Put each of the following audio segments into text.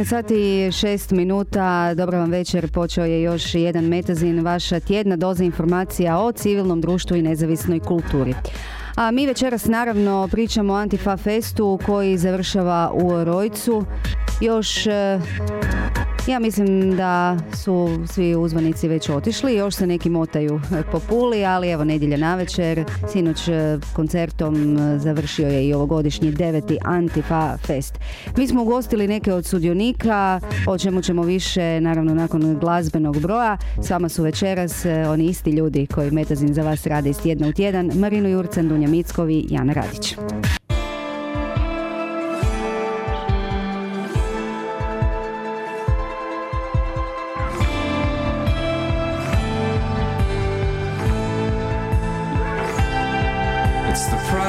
Devetnaest sati i šest minuta, dobro vam večer, počeo je još jedan metazin, vaša tjedna doza informacija o civilnom društvu i nezavisnoj kulturi. A mi večeras naravno pričamo o Antifa Festu koji završava u Rojcu. Još e, ja mislim da su svi uzvanici već otišli, još se neki motaju po Puli, ali evo nedjelja navečer, sinoć e, koncertom e, završio je i ovogodišnji deveti Antifa Fest. Mi smo ugostili neke od sudionika, o čemu ćemo više naravno nakon glazbenog broja. S vama su večeras e, oni isti ljudi koji Metazin za vas rade iz tjedna u tjedan, Marino Jurcan, Dunja Mickovi, Jana Radić.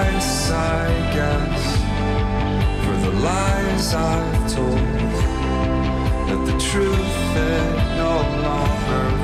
Price I guess for the lies I've told. That the truth it no longer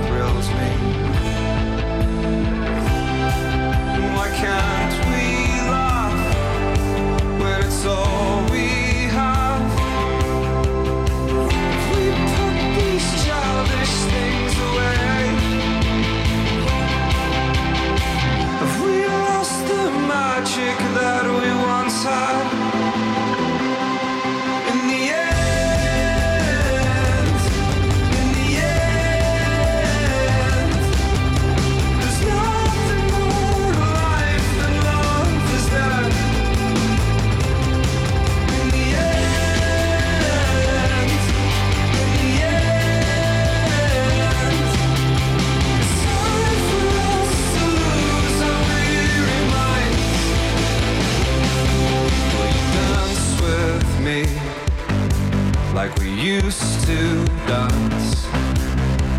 used to dance?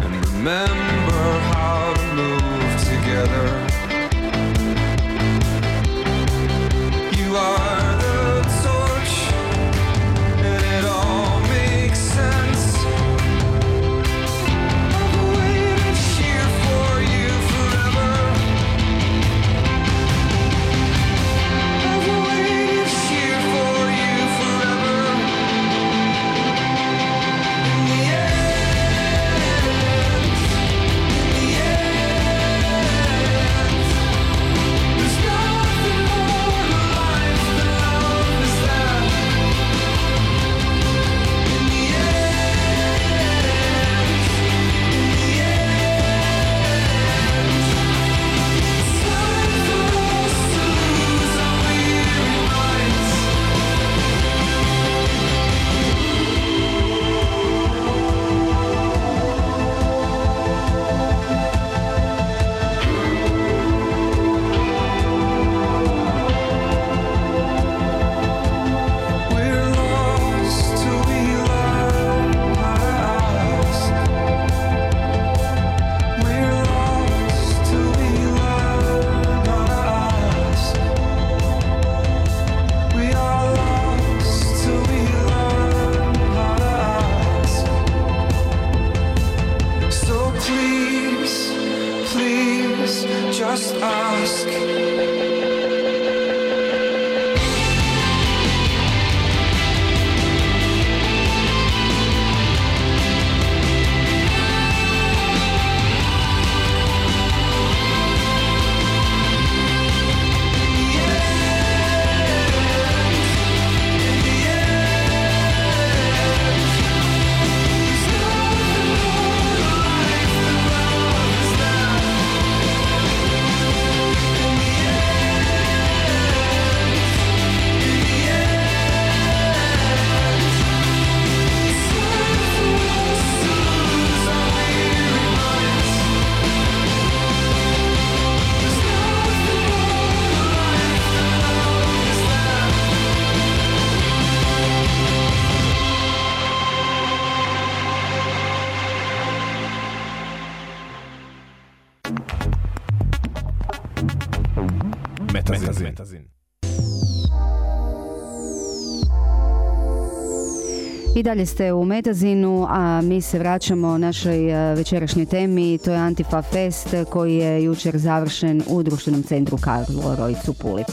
And remember I dalje ste u Metazinu, a mi se vraćamo našoj e, večerašnjoj temi, to je Antifa Fest koji je jučer završen u društvenom centru Karlo Rojcu Puli.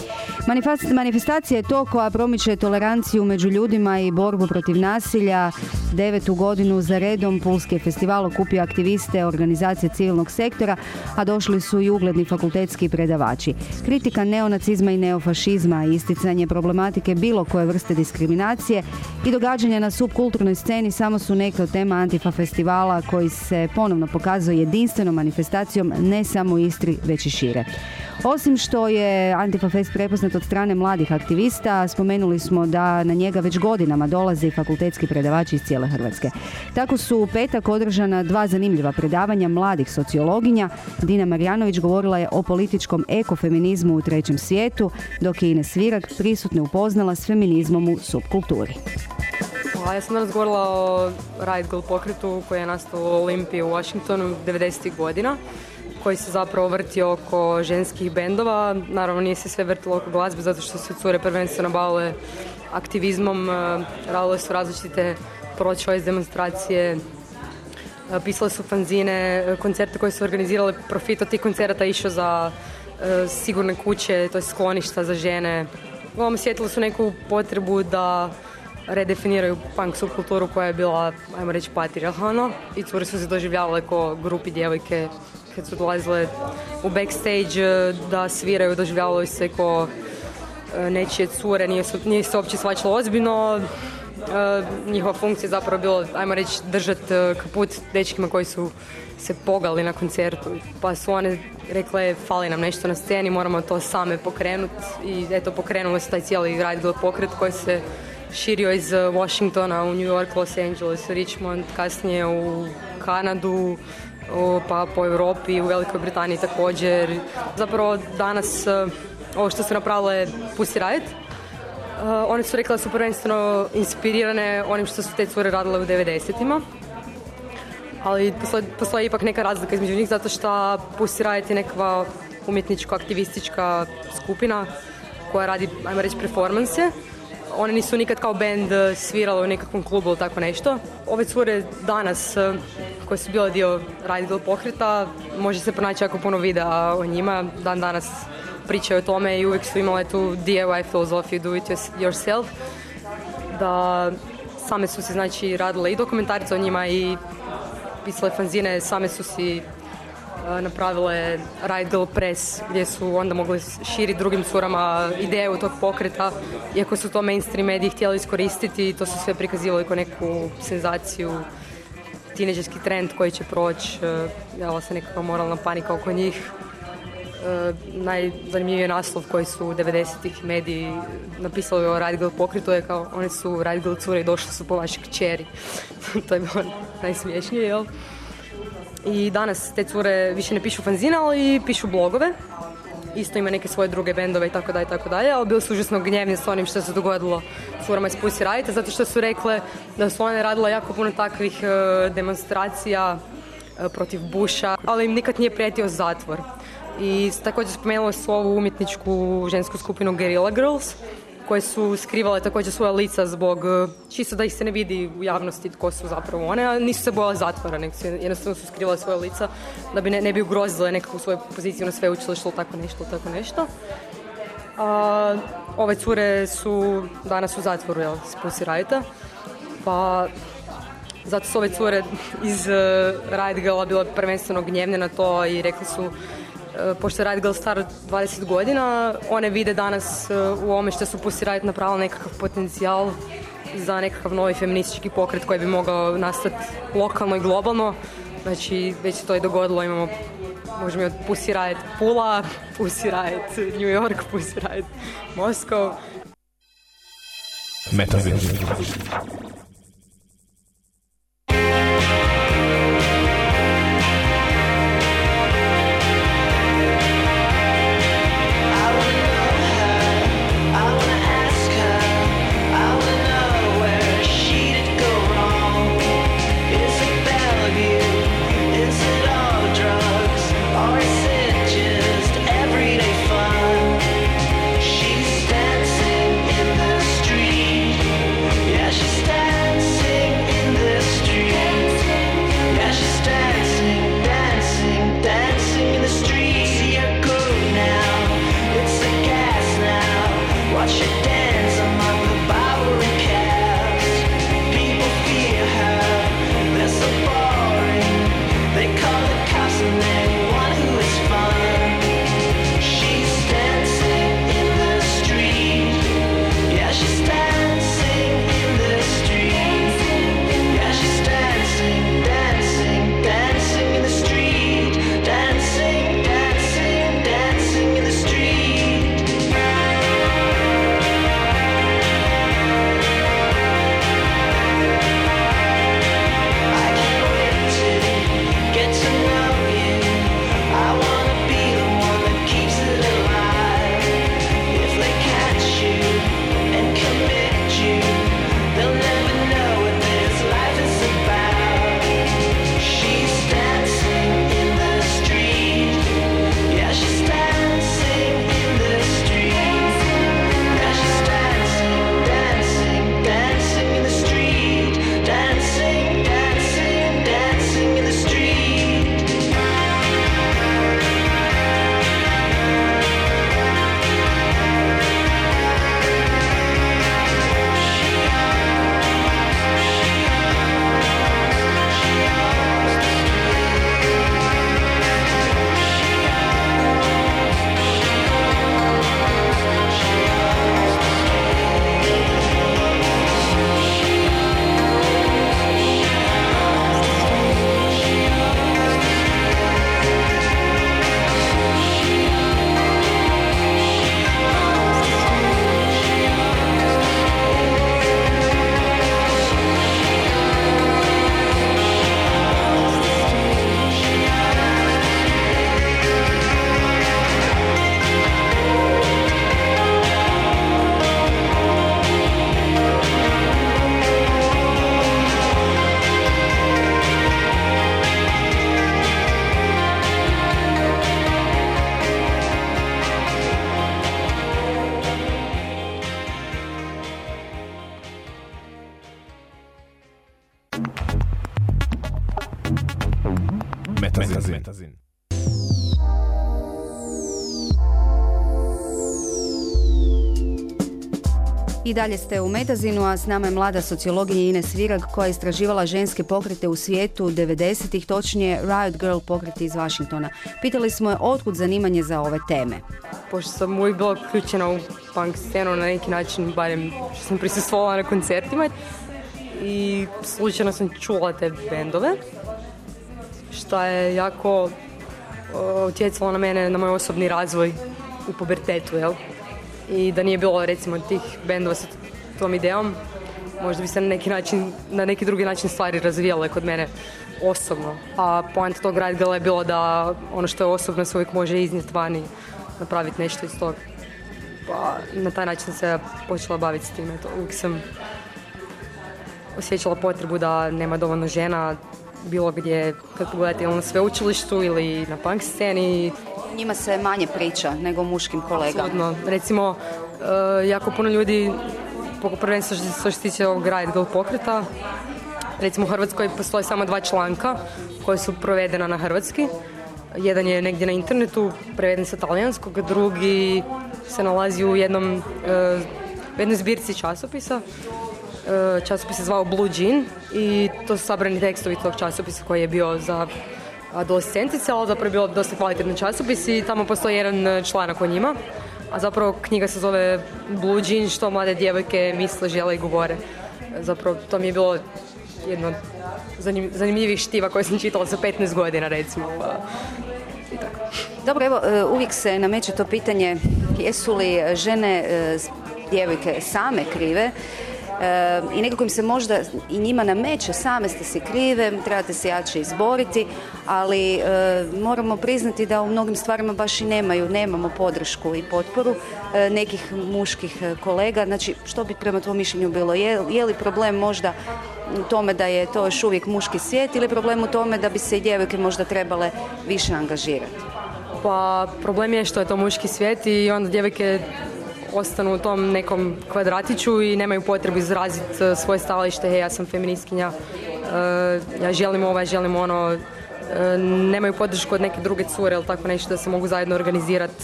Manifest, manifestacija je to koja promiče toleranciju među ljudima i borbu protiv nasilja. Devetu godinu za redom Pulski festival okupio aktiviste organizacije civilnog sektora, a došli su i ugledni fakultetski predavači. Kritika neonacizma i neofašizma, isticanje problematike bilo koje vrste diskriminacije i događanja na subkulturnoj sceni samo su neke od tema Antifa festivala koji se ponovno pokazuje jedinstvenom manifestacijom ne samo u Istri, već i šire. Osim što je Antifa Fest prepoznat od strane mladih aktivista, spomenuli smo da na njega već godinama dolaze i fakultetski predavači iz cijele Hrvatske. Tako su u petak održana dva zanimljiva predavanja mladih sociologinja. Dina Marjanović govorila je o političkom ekofeminizmu u trećem svijetu, dok je Ines Virak prisutne upoznala s feminizmom u subkulturi. Ja sam danas govorila o Riot Girl pokretu koji je nastao u Olimpiji u Washingtonu 90. godina koji se zapravo vrti oko ženskih bendova. Naravno nije se sve vrtilo oko glazbe zato što su cure prvenstveno bavile aktivizmom, eh, radile su različite pro-choice demonstracije, eh, pisale su fanzine, eh, koncerte koje su organizirale, profit od tih koncerata išao za sigurne kuće, to je skloništa za žene. Uglavnom osjetili su neku potrebu da redefiniraju punk subkulturu koja je bila, ajmo reći, patriarhalno i cure su se doživljavale kao grupi djevojke kad su dolazile u backstage e, da sviraju, doživljavalo se ko e, nečije cure, nije, su, nije se uopće svačalo ozbiljno. E, njihova funkcija je zapravo bilo, ajmo reći, držati kaput dečkima koji su se pogali na koncertu. Pa su one rekle, fali nam nešto na sceni, moramo to same pokrenuti. I eto, pokrenulo se taj cijeli Ride pokret koji se širio iz Washingtona u New York, Los Angeles, Richmond, kasnije u Kanadu, pa po Europi, u Velikoj Britaniji također. Zapravo danas e, ovo što su napravile Pussy Riot, e, one su rekla da su prvenstveno inspirirane onim što su te cure radile u 90-ima. Ali postoji, ipak neka razlika između njih zato što Pussy Riot je nekakva umjetničko-aktivistička skupina koja radi, ajmo reći, performanse one nisu nikad kao band eh, svirale u nekakvom klubu ili tako nešto. Ove cure danas eh, koje su bile dio Ride pokreta, može se pronaći jako puno videa o njima. Dan danas pričaju o tome i uvijek su imale tu DIY filozofiju, do it yourself. Da same su se znači radile i dokumentarice o njima i pisale fanzine, same su si napravile Ride Girl Press gdje su onda mogli širiti drugim curama ideju tog pokreta iako su to mainstream mediji htjeli iskoristiti to su sve prikazivali kao neku senzaciju tineđerski trend koji će proći javila se nekakva moralna panika oko njih. E, najzanimljiviji naslov koji su 90-ih mediji napisali o Ride Girl pokretu je kao one su Ride Girl cure i došle su po vaših kćeri. To je bilo najsmiješnije jel i danas te cure više ne pišu fanzina, ali pišu blogove. Isto ima neke svoje druge bendove i tako dalje i tako dalje, ali bili su užasno gnjevni s onim što se dogodilo curama iz Pussy Riot, zato što su rekle da su one radile jako puno takvih e, demonstracija e, protiv Busha, ali im nikad nije prijetio zatvor. I također spomenula su ovu umjetničku žensku skupinu Guerrilla Girls, koje su skrivale također svoja lica zbog, e, čisto da ih se ne vidi u javnosti tko su zapravo one, a nisu se bojale zatvora, nego su jednostavno su skrivale svoja lica da bi ne, ne bi ugrozile nekakvu svoju poziciju na sveučilištu ili tako nešto, tako nešto. A, ove cure su danas u zatvoru, jel, s Pussy pa zato su ove cure iz uh, Riot Girla bile prvenstveno gnjevne na to i rekli su pošto je Riot star 20 godina, one vide danas e, u ovome što su Pussy Riot napravili nekakav potencijal za nekakav novi feministički pokret koji bi mogao nastati lokalno i globalno. Znači, već se to i dogodilo, imamo možemo od Pussy Riot Pula, Pussy Riot New York, Pussy Riot Moskov. Metazin. Dalje ste u Metazinu, a s nama je mlada sociologinja Ines Virag koja je istraživala ženske pokrete u svijetu 90-ih, točnije Riot Girl pokrete iz Washingtona. Pitali smo je otkud zanimanje za ove teme. Pošto sam uvijek bila uključena u punk scenu na neki način, barem što sam prisustvovala na koncertima i slučajno sam čula te bendove, što je jako o, utjecalo na mene, na moj osobni razvoj u pubertetu, jel? I da nije bilo recimo tih bendova sa tom idejom, možda bi se na neki način, na neki drugi način stvari razvijale kod mene osobno. A poanta tog radgala je bilo da ono što je osobno se uvijek može iznijeti van i napraviti nešto iz toga. Pa na taj način se počela baviti s time. To uvijek sam osjećala potrebu da nema dovoljno žena bilo gdje, kad pogledate ili na sveučilištu ili na punk sceni, Njima se manje priča nego muškim kolegama. Apsolutno. Recimo, e, jako puno ljudi, prvenstveno što, se tiče ovog Riot pokreta, recimo u Hrvatskoj postoje samo dva članka koje su provedena na hrvatski. Jedan je negdje na internetu, preveden sa talijanskog, drugi se nalazi u jednom, e, u jednoj zbirci časopisa. E, časopis se zvao Blue Jean i to su sabrani tekstovi tog časopisa koji je bio za adolescentice, ali zapravo je bilo dosta kvalitetan časopis i tamo postoji jedan e, članak o njima. A zapravo knjiga se zove Blue Jean, što mlade djevojke misle, žele i govore. Zapravo to mi je bilo jedno zanimljivih štiva koje sam čitala sa 15 godina recimo. Pa, i tako. Dobro, evo, e, uvijek se nameće to pitanje jesu li žene, djevojke same krive E, i nekako im se možda i njima nameće, same ste si krive, trebate se jače izboriti, ali moramo priznati da u mnogim stvarima baš i nemaju, nemamo podršku i potporu nekih muških kolega. Znači, što bi prema tvom mišljenju bilo? Je, je li problem možda u tome da je to još uvijek muški svijet ili problem u tome da bi se i djevojke možda trebale više angažirati? Pa problem je što je to muški svijet i onda djevojke ostanu u tom nekom kvadratiću i nemaju potrebu izraziti e, svoje stajalište, hej ja sam feministkinja, e, ja želim ovo, ja želim ono, e, nemaju podršku od neke druge cure ili tako nešto da se mogu zajedno organizirati.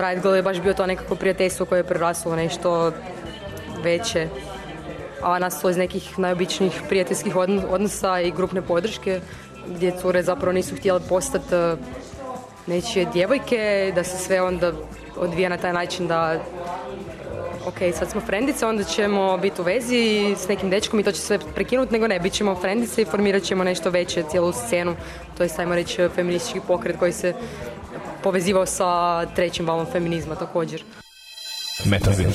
Riot Girl je baš bio to nekako prijateljstvo koje je preraslo nešto veće, a nastalo iz nekih najobičnijih prijateljskih odn- odnosa i grupne podrške gdje cure zapravo nisu htjele postati nečije djevojke, da se sve onda odvija na taj način da ok, sad smo frendice, onda ćemo biti u vezi s nekim dečkom i to će sve prekinuti, nego ne, bit ćemo frendice i formirat ćemo nešto veće, cijelu scenu, to je, ajmo reći, feministički pokret koji se povezivao sa trećim valom feminizma također. Metazin.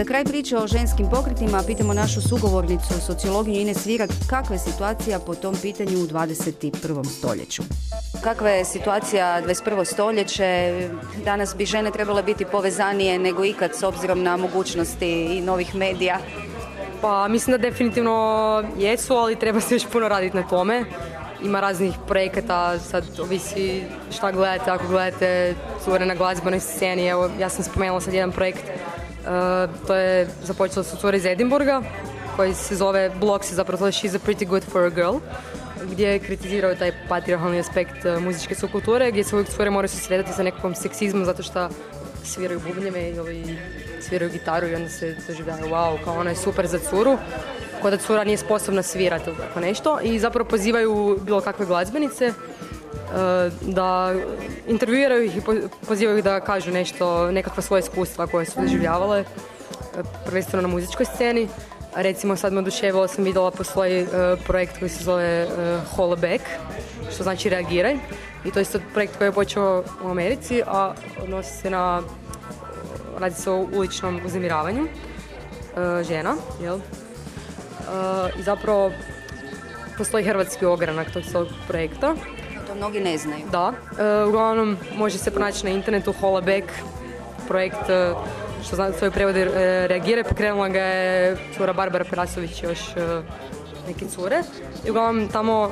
Za kraj priče o ženskim pokretima pitamo našu sugovornicu, sociologinju Ines Virak, kakva je situacija po tom pitanju u 21. stoljeću? Kakva je situacija 21. stoljeće? Danas bi žene trebale biti povezanije nego ikad s obzirom na mogućnosti i novih medija. Pa mislim da definitivno jesu, ali treba se još puno raditi na tome. Ima raznih projekata, sad ovisi šta gledate, ako gledate cure na glazbenoj sceni, evo ja sam spomenula sad jedan projekt, to je započelo su cure iz Edinburga, koji se zove, blog se zapravo zove She's a pretty good for a girl, gdje kritiziraju taj patriarhalni aspekt e, muzičke subkulture, gdje se uvijek cure moraju susretati sa nekakvom seksizmom zato što sviraju bubnjeve ili sviraju gitaru i onda se doživljaju wow, kao ona je super za curu, kao da cura nije sposobna svirati ili tako nešto i zapravo pozivaju bilo kakve glazbenice e, da intervjuiraju ih i po- pozivaju ih da kažu nešto, nekakva svoja iskustva koje su doživljavale, e, prvenstveno na muzičkoj sceni. Recimo sad me oduševilo sam vidjela postoji e, projekt koji se zove Holla Back, što znači reagiraj. I to je isto projekt koji je počeo u Americi, a odnosi se na, radi se o uličnom uznemiravanju e, žena, jel? E, I zapravo postoji hrvatski ogranak tog svog projekta. To mnogi ne znaju. Da, e, uglavnom može se pronaći na internetu Holla Back, projekt e, što zna svoj prevod je e, reagiraj, pokrenula ga je cura Barbara Perasović i još e, neke cure. I uglavnom tamo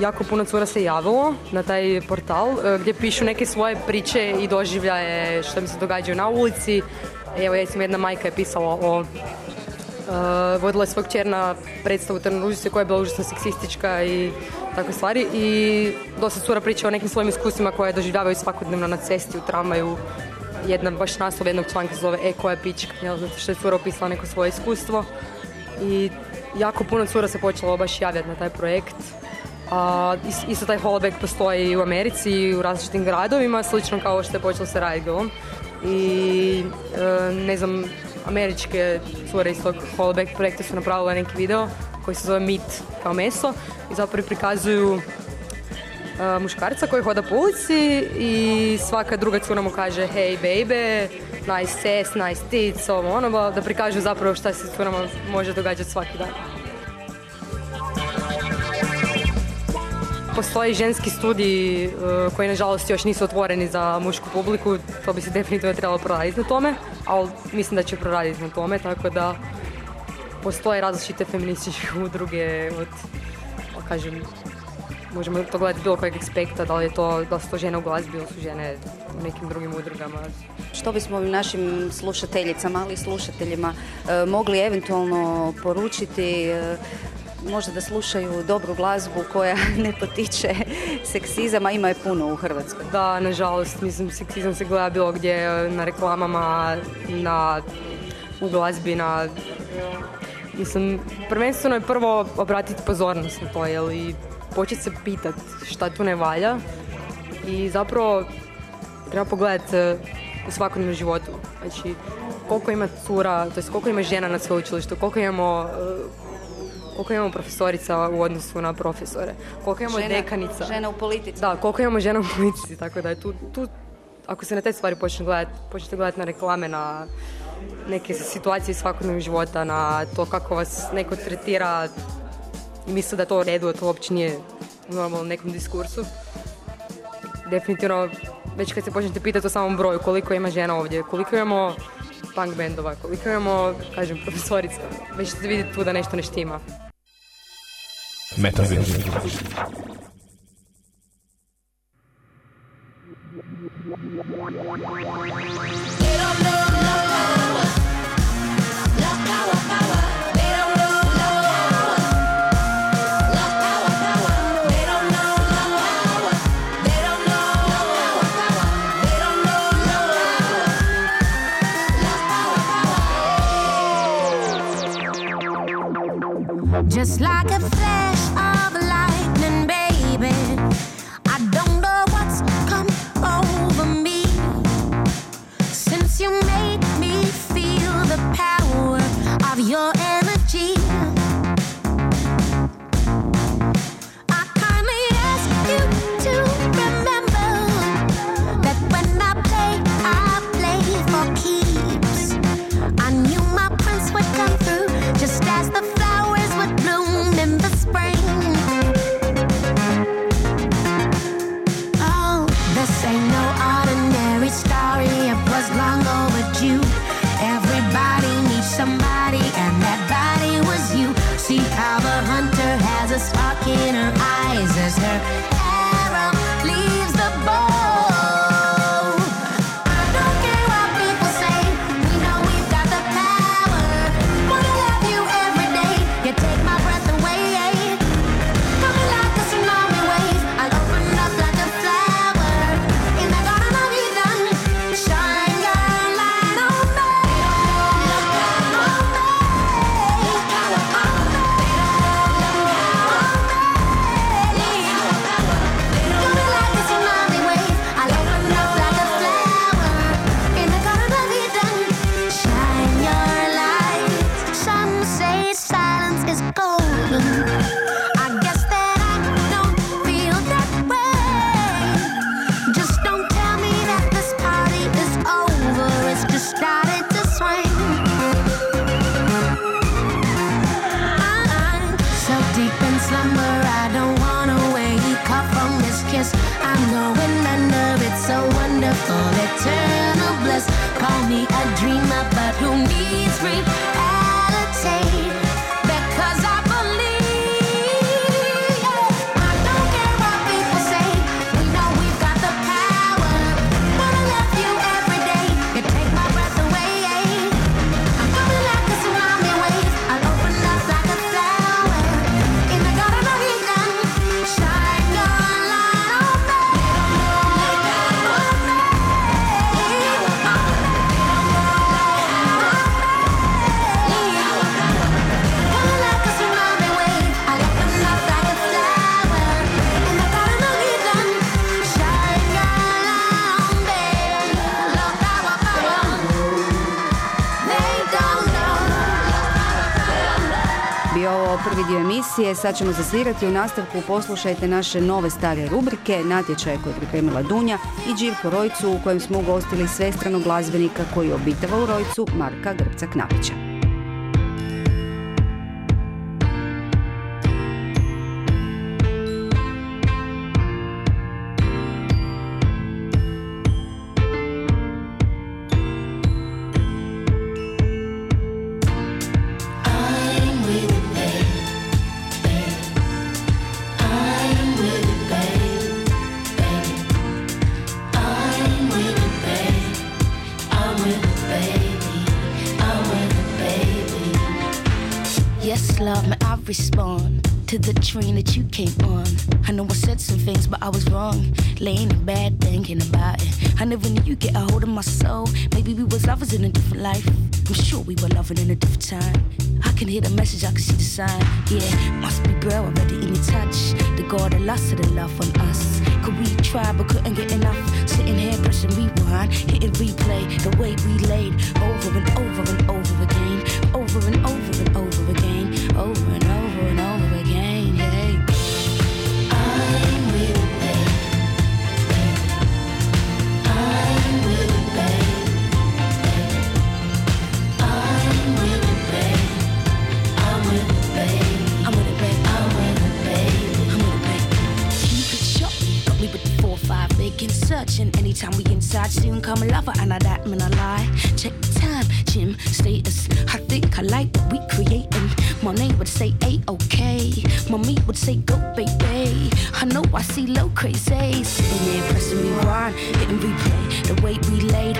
jako puno cura se javilo na taj portal gdje pišu neke svoje priče i doživljaje što mi se događaju na ulici. Evo recimo jedna majka je pisala o Uh, vodila je svog kćer na predstavu Ružici koja je bila užasno seksistička i takve stvari i dosta cura priča o nekim svojim iskustvima koje doživljavaju svakodnevno na cesti, u tramvaju. Jedna baš naslov jednog članka zove E koja je pička, jel, zato što je cura opisala neko svoje iskustvo i jako puno cura se počelo baš javljati na taj projekt. A, is- isto taj holoback postoji i u Americi i u različitim gradovima, slično kao što je počelo sa Raidgilom. I e, ne znam, američke cure iz tog holoback projekta su napravile neki video koji se zove Meat kao meso i zapravo prikazuju e, muškarca koji hoda po ulici i svaka druga cura mu kaže hey baby, nice ass, nice tits, ovo ono, da prikažu zapravo šta se curama može događati svaki dan. Postoji ženski studij e, koji nažalost još nisu otvoreni za mušku publiku, to bi se definitivno trebalo proraditi na tome, ali mislim da će proraditi na tome, tako da postoje različite feminističke udruge od, da kažem, možemo to gledati bilo kojeg aspekta, da li je to, da su to žene u glazbi ili su žene u nekim drugim udrugama. Što bismo našim slušateljicama, ali i slušateljima e, mogli eventualno poručiti e, možda da slušaju dobru glazbu koja ne potiče seksizam, a ima je puno u Hrvatskoj. Da, nažalost, mislim, seksizam se gleda bilo gdje, na reklamama, na, u glazbi, na... Mislim, prvenstveno je prvo obratiti pozornost na to, jel, i početi se pitat šta tu ne valja i zapravo treba pogledati e, u svakodnevnom životu. Znači, koliko ima cura, to koliko ima žena na sveučilištu, koliko imamo e, koliko imamo profesorica u odnosu na profesore, koliko imamo dekanica. žena u politici. Da, koliko imamo žena u politici, tako da je tu, tu ako se na te stvari počne gledati, počnete gledati na reklame, na neke situacije svakodnevnog života, na to kako vas neko tretira i misle da to u redu, to uopće nije u normalnom nekom diskursu. Definitivno, već kad se počnete pitati o samom broju, koliko ima žena ovdje, koliko imamo punk bendova, koliko imamo, kažem, profesorica, već ćete vidjeti tu da nešto ne štima. Metazin. Sad ćemo zasvirati u nastavku poslušajte naše nove stare rubrike, natječaje koje je pripremila Dunja i Đirko Rojcu u kojem smo ugostili svestranog glazbenika koji obitava u Rojcu, Marka Grca Knapića. Respond to the train that you came on. I know I said some things, but I was wrong. Laying in bed, thinking about it. I never knew you get a hold of my soul. Maybe we was lovers in a different life. I'm sure we were loving in a different time. I can hear the message, I can see the sign. Yeah, must be bro, it in your touch. The God that lost the love on us. Could we try, but couldn't get enough. Sitting here pressing rewind, hitting replay. The way we laid over and over and over again. Over and over big in searching. Anytime we inside, soon come a lover, and I that man I lie. Check the time, gym status. I think I like what we creating. My name would say a okay. Mommy would say go baby. I know I see low crazy. Sitting there pressing me rewind, hitting replay. The way we laid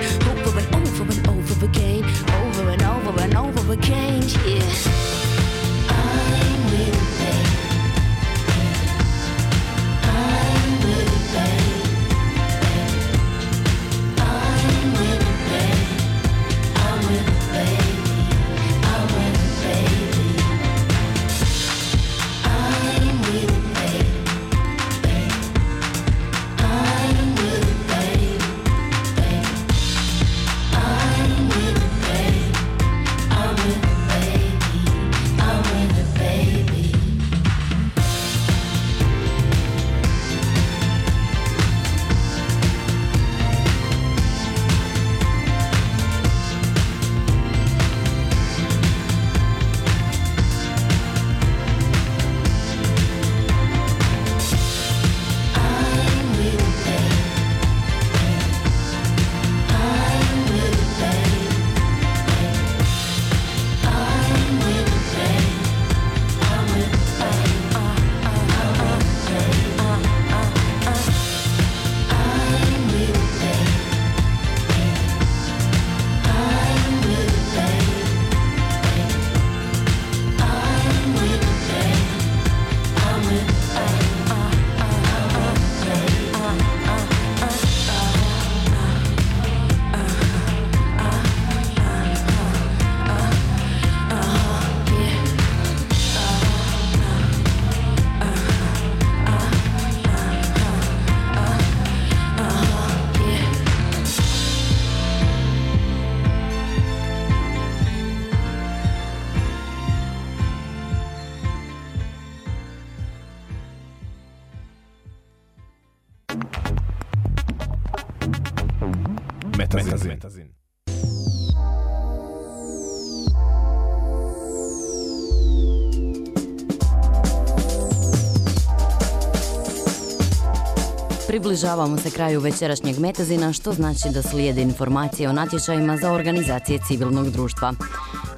Približavamo se kraju večerašnjeg metazina, što znači da slijede informacije o natječajima za organizacije civilnog društva.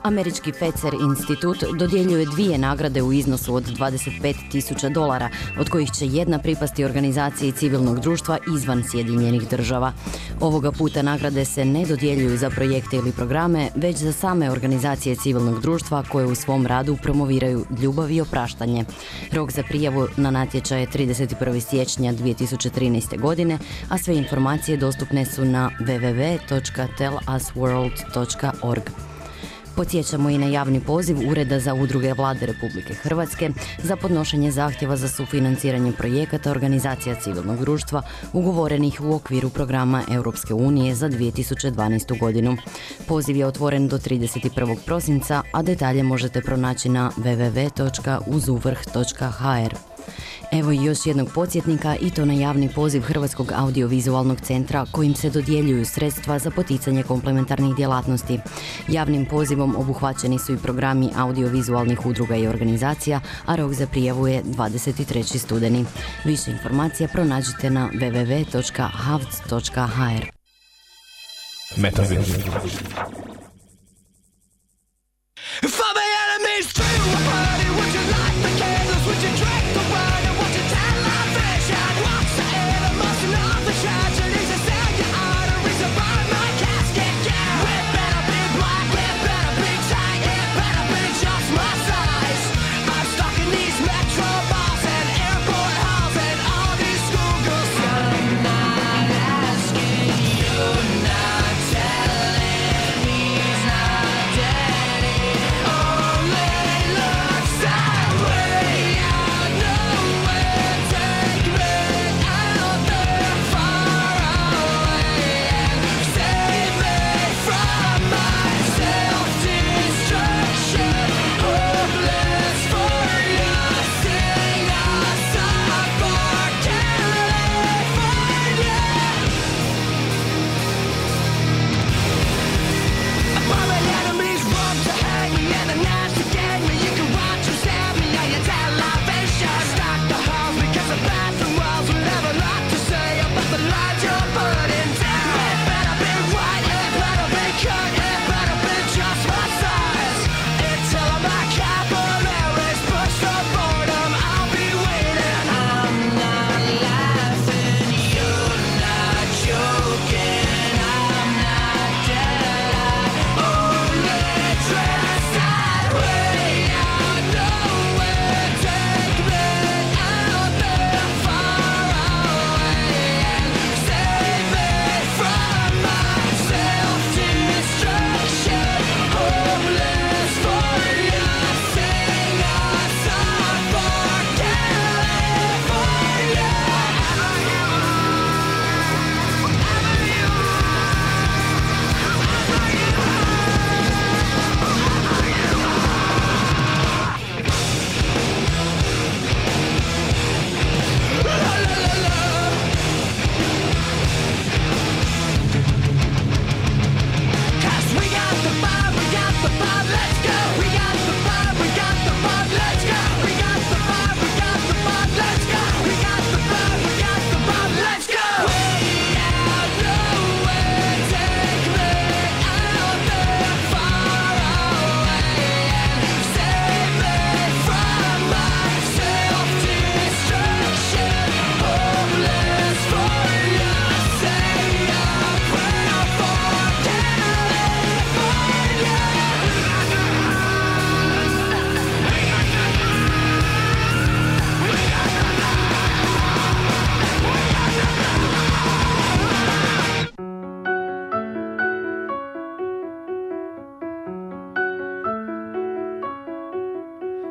Američki Fecer institut dodjeljuje dvije nagrade u iznosu od 25 tisuća dolara, od kojih će jedna pripasti organizaciji civilnog društva izvan Sjedinjenih država. Ovoga puta nagrade se ne dodjeljuju za projekte ili programe, već za same organizacije civilnog društva koje u svom radu promoviraju ljubav i opraštanje. Rok za prijavu na natječaj je 31. siječnja 2013. godine, a sve informacije dostupne su na www.tellusworld.org. Podsjećamo i na javni poziv Ureda za udruge vlade Republike Hrvatske za podnošenje zahtjeva za sufinanciranje projekata organizacija civilnog društva ugovorenih u okviru programa Europske unije za 2012. godinu. Poziv je otvoren do 31. prosinca, a detalje možete pronaći na www.uzuvrh.hr. Evo još jednog podsjetnika i to na javni poziv Hrvatskog audiovizualnog centra kojim se dodjeljuju sredstva za poticanje komplementarnih djelatnosti. Javnim pozivom obuhvaćeni su i programi audiovizualnih udruga i organizacija, a rok za prijavu je 23. studeni. Više informacija pronađite na www.havc.hr. If all my enemies a party, would you light the candles? Would you drink the wine?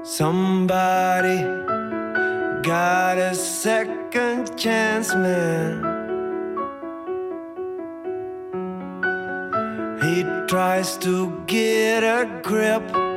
Somebody got a second chance, man. He tries to get a grip.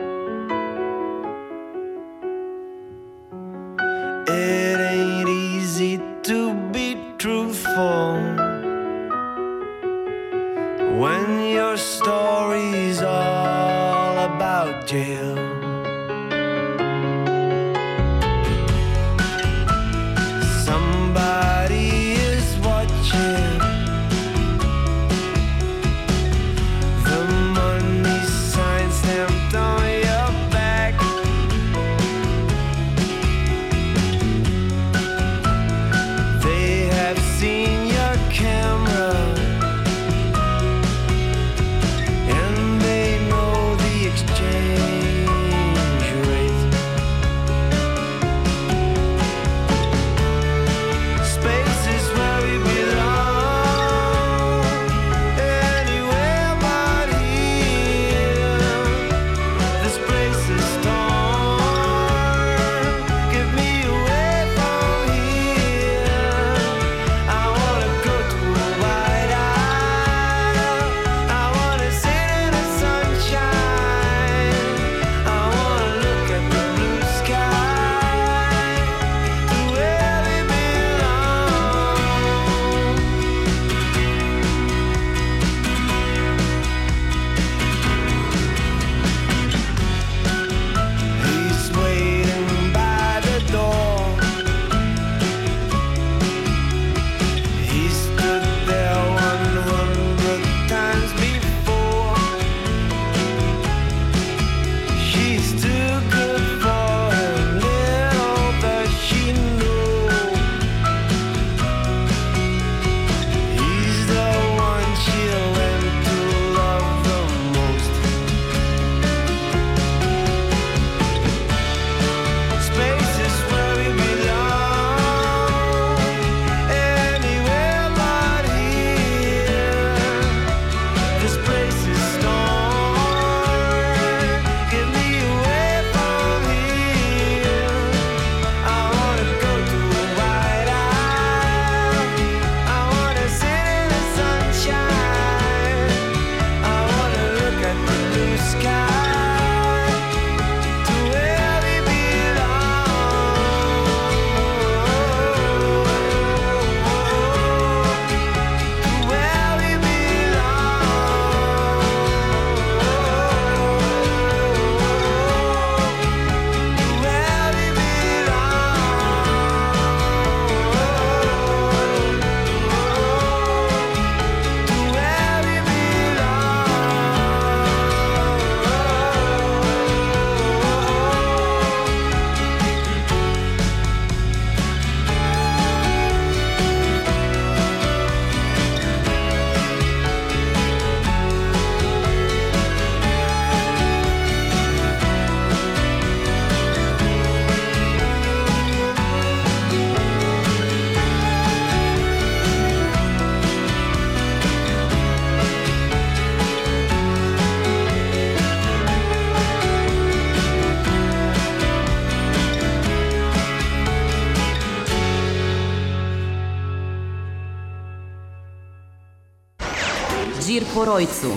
Žir po Rojcu.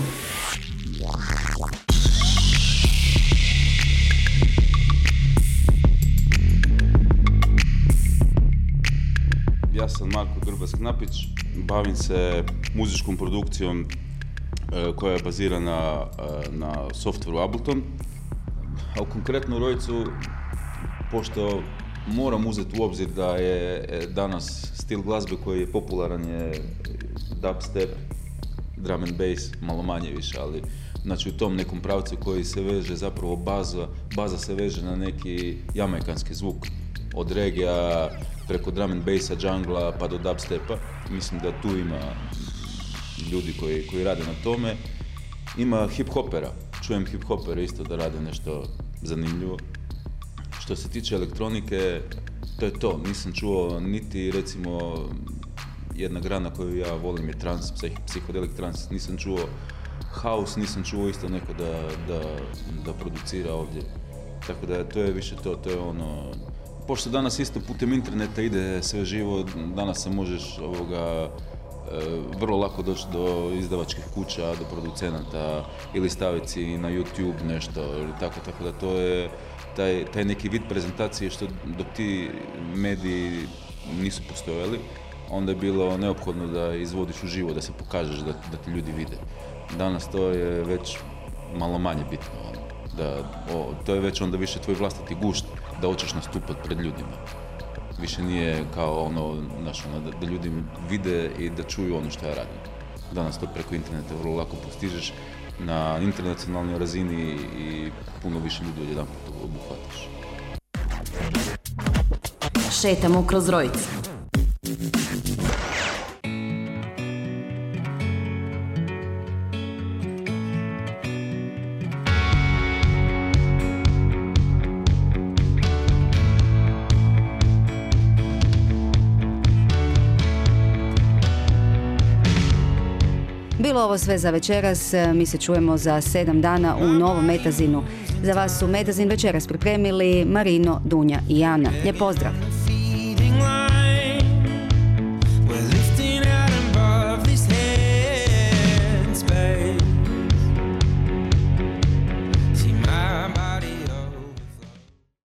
Ja sam Marko Grbas Knapić, bavim se muzičkom produkcijom e, koja je bazirana e, na softveru Ableton. A u konkretnu pošto moram uzeti u obzir da je e, danas stil glazbe koji je popularan je dubstep, drum and bass, malo manje više, ali znači u tom nekom pravcu koji se veže zapravo baza, baza se veže na neki jamajkanski zvuk od regija preko drum and bassa, džungla pa do dubstepa. Mislim da tu ima ljudi koji, koji rade na tome. Ima hip hopera, čujem hip hopera isto da rade nešto zanimljivo. Što se tiče elektronike, to je to. Nisam čuo niti recimo jedna grana koju ja volim je trans, psih- psihodelik trans. Nisam čuo house, nisam čuo isto neko da, da, da producira ovdje. Tako da to je više to, to je ono... Pošto danas isto putem interneta ide sve živo, danas se možeš ovoga e, vrlo lako doći do izdavačkih kuća, do producenata ili staviti na YouTube nešto ili tako, tako da to je taj, taj neki vid prezentacije što dok ti mediji nisu postojali, onda je bilo neophodno da izvodiš u živo, da se pokažeš, da, da ti ljudi vide. Danas to je već malo manje bitno. ono, Da, o, to je već onda više tvoj vlastiti gušt da hoćeš nastupati pred ljudima. Više nije kao ono, znaš, ono, da, da ljudi vide i da čuju ono što ja radim. Danas to preko interneta vrlo lako postižeš na internacionalnoj razini i puno više ljudi odjedan obuhvatiš. Šetamo kroz Rojce. Ovo sve za večeras, mi se čujemo za sedam dana u novom Metazinu. Za vas su Metazin večeras pripremili Marino, Dunja i Jana. Lijep pozdrav!